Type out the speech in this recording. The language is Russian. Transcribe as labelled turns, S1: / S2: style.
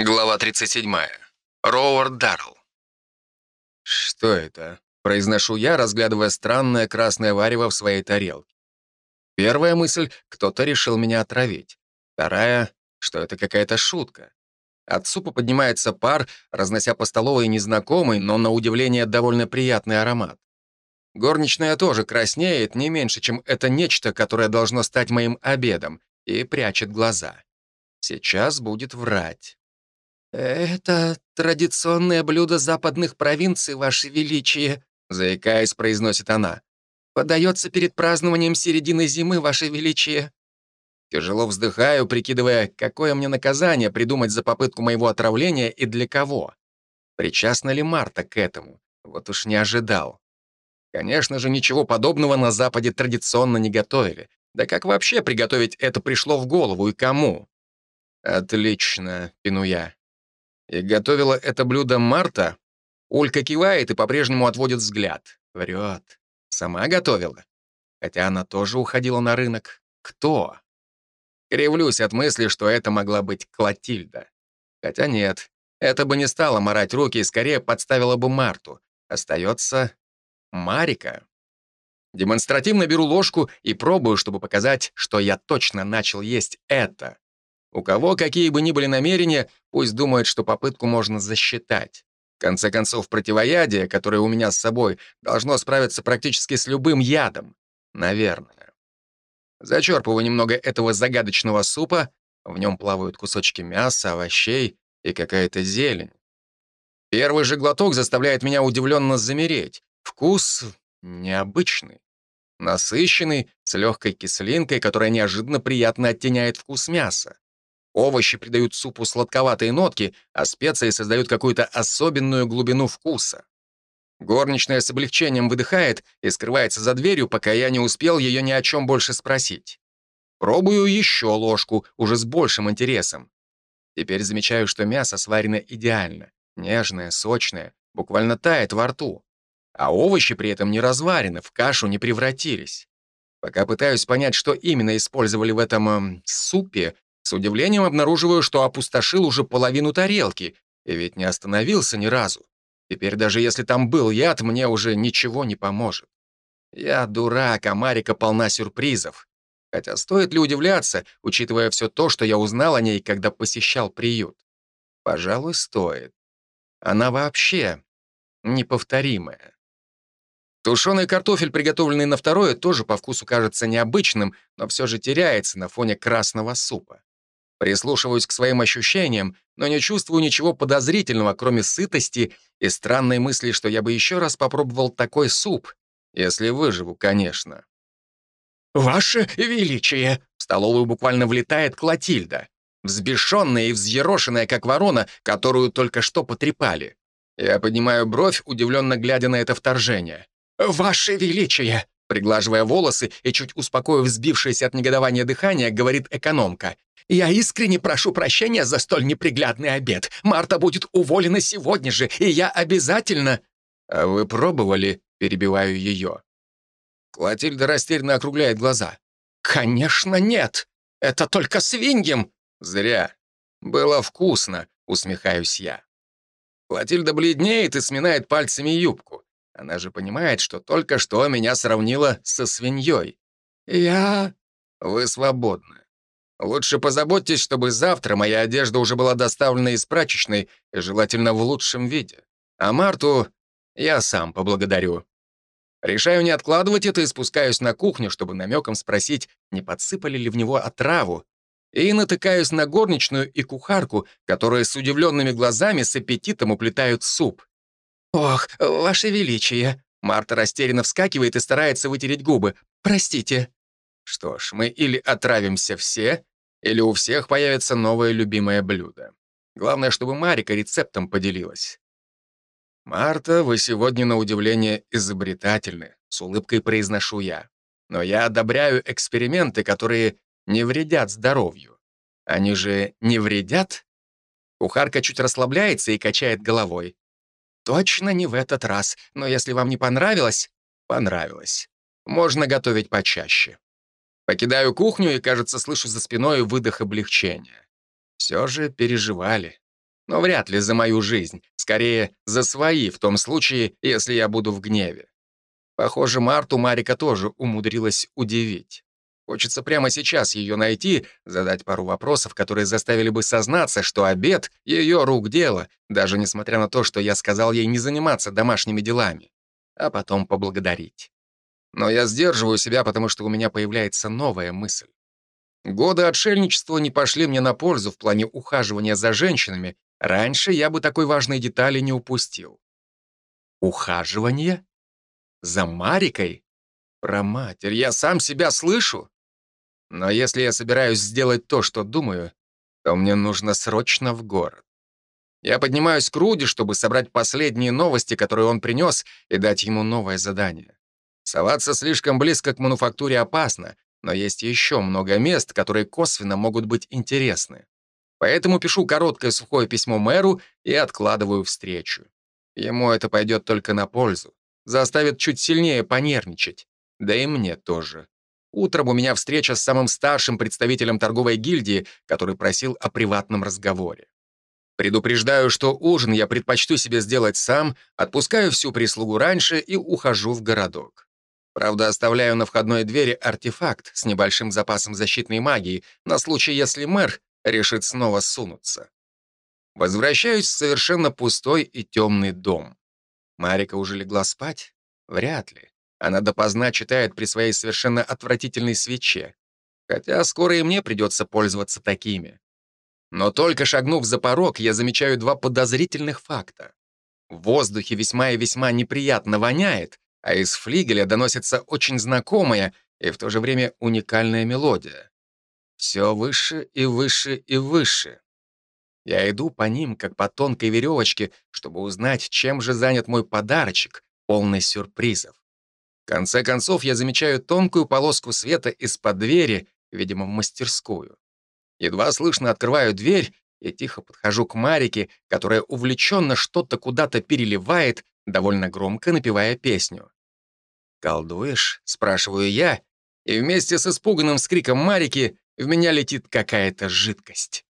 S1: Глава 37. Роуард Даррелл.
S2: «Что это?» — произношу я, разглядывая странное красное варево в своей тарелке. Первая мысль — кто-то решил меня отравить. Вторая — что это какая-то шутка. От супа поднимается пар, разнося по столовой незнакомый, но на удивление довольно приятный аромат. Горничная тоже краснеет не меньше, чем это нечто, которое должно стать моим обедом, и прячет глаза. Сейчас будет врать. «Это традиционное блюдо западных провинций, Ваше Величие», заикаясь, произносит она. «Подается перед празднованием середины зимы, Ваше Величие». Тяжело вздыхаю, прикидывая, какое мне наказание придумать за попытку моего отравления и для кого. Причастна ли Марта к этому? Вот уж не ожидал. Конечно же, ничего подобного на Западе традиционно не готовили. Да как вообще приготовить это пришло в голову и кому? «Отлично», — пину я. И готовила это блюдо Марта? Улька кивает и по-прежнему отводит взгляд. Врет. Сама готовила. Хотя она тоже уходила на рынок. Кто? Кривлюсь от мысли, что это могла быть Клотильда. Хотя нет, это бы не стало морать руки и скорее подставила бы Марту. Остается Марика. Демонстративно беру ложку и пробую, чтобы показать, что я точно начал есть это. У кого какие бы ни были намерения, пусть думает, что попытку можно засчитать. В конце концов, противоядие, которое у меня с собой, должно справиться практически с любым ядом. Наверное. Зачерпываю немного этого загадочного супа, в нем плавают кусочки мяса, овощей и какая-то зелень. Первый же глоток заставляет меня удивленно замереть. Вкус необычный. Насыщенный, с легкой кислинкой, которая неожиданно приятно оттеняет вкус мяса. Овощи придают супу сладковатые нотки, а специи создают какую-то особенную глубину вкуса. Горничная с облегчением выдыхает и скрывается за дверью, пока я не успел ее ни о чем больше спросить. Пробую еще ложку, уже с большим интересом. Теперь замечаю, что мясо сварено идеально. Нежное, сочное, буквально тает во рту. А овощи при этом не разварены, в кашу не превратились. Пока пытаюсь понять, что именно использовали в этом э, супе, с удивлением обнаруживаю, что опустошил уже половину тарелки, и ведь не остановился ни разу. Теперь даже если там был яд, мне уже ничего не поможет. Я дурак, а Марика полна сюрпризов. Хотя стоит ли удивляться, учитывая все то, что я узнал о ней, когда посещал приют? Пожалуй, стоит. Она вообще неповторимая. Тушеный картофель, приготовленный на второе, тоже по вкусу кажется необычным, но все же теряется на фоне красного супа. Прислушиваюсь к своим ощущениям, но не чувствую ничего подозрительного, кроме сытости и странной мысли, что я бы еще раз попробовал такой суп, если выживу, конечно. «Ваше Величие!» — в столовую буквально влетает Клотильда, взбешенная и взъерошенная, как ворона, которую только что потрепали. Я поднимаю бровь, удивленно глядя на это вторжение. «Ваше Величие!» Приглаживая волосы и чуть успокоив сбившееся от негодования дыхание, говорит экономка. «Я искренне прошу прощения за столь неприглядный обед. Марта будет уволена сегодня же, и я обязательно...» «А вы пробовали?» — перебиваю ее. Клотильда растерянно округляет глаза. «Конечно нет! Это только свиньям!» «Зря. Было вкусно», — усмехаюсь я. Клотильда бледнеет и сминает пальцами юбку. Она же понимает, что только что меня сравнила со свиньей. «Я...» «Вы свободны. Лучше позаботьтесь, чтобы завтра моя одежда уже была доставлена из прачечной, желательно в лучшем виде. А Марту я сам поблагодарю. Решаю не откладывать это и спускаюсь на кухню, чтобы намеком спросить, не подсыпали ли в него отраву. И натыкаюсь на горничную и кухарку, которые с удивленными глазами с аппетитом уплетают суп. «Ох, ваше величие!» Марта растерянно вскакивает и старается вытереть губы. «Простите». Что ж, мы или отравимся все, или у всех появится новое любимое блюдо. Главное, чтобы Марика рецептом поделилась. «Марта, вы сегодня, на удивление, изобретательны», — с улыбкой произношу я. «Но я одобряю эксперименты, которые не вредят здоровью. Они же не вредят?» Кухарка чуть расслабляется и качает головой. «Точно не в этот раз, но если вам не понравилось...» «Понравилось. Можно готовить почаще». Покидаю кухню и, кажется, слышу за спиной выдох облегчения. Все же переживали. Но вряд ли за мою жизнь. Скорее, за свои, в том случае, если я буду в гневе. Похоже, Марту Марика тоже умудрилась удивить. Хочется прямо сейчас ее найти, задать пару вопросов, которые заставили бы сознаться, что обед — ее рук дело, даже несмотря на то, что я сказал ей не заниматься домашними делами, а потом поблагодарить. Но я сдерживаю себя, потому что у меня появляется новая мысль. Годы отшельничества не пошли мне на пользу в плане ухаживания за женщинами. Раньше я бы такой важной детали не упустил. Ухаживание? За Марикой? Про матерь, я сам себя слышу? Но если я собираюсь сделать то, что думаю, то мне нужно срочно в город. Я поднимаюсь к Руди, чтобы собрать последние новости, которые он принес, и дать ему новое задание. Соваться слишком близко к мануфактуре опасно, но есть еще много мест, которые косвенно могут быть интересны. Поэтому пишу короткое сухое письмо мэру и откладываю встречу. Ему это пойдет только на пользу, заставит чуть сильнее понервничать. Да и мне тоже. Утром у меня встреча с самым старшим представителем торговой гильдии, который просил о приватном разговоре. Предупреждаю, что ужин я предпочту себе сделать сам, отпускаю всю прислугу раньше и ухожу в городок. Правда, оставляю на входной двери артефакт с небольшим запасом защитной магии на случай, если мэр решит снова сунуться. Возвращаюсь в совершенно пустой и темный дом. Марика уже легла спать? Вряд ли. Она допоздна читает при своей совершенно отвратительной свече. Хотя скоро и мне придется пользоваться такими. Но только шагнув за порог, я замечаю два подозрительных факта. В воздухе весьма и весьма неприятно воняет, а из флигеля доносится очень знакомая и в то же время уникальная мелодия. Все выше и выше и выше. Я иду по ним, как по тонкой веревочке, чтобы узнать, чем же занят мой подарочек, полный сюрпризов. Конце концов, я замечаю тонкую полоску света из-под двери, видимо, в мастерскую. Едва слышно открываю дверь и тихо подхожу к Марике, которая увлеченно что-то куда-то переливает, довольно громко напевая песню. «Колдуешь?» — спрашиваю я, и вместе с испуганным скриком Марики в меня летит какая-то жидкость.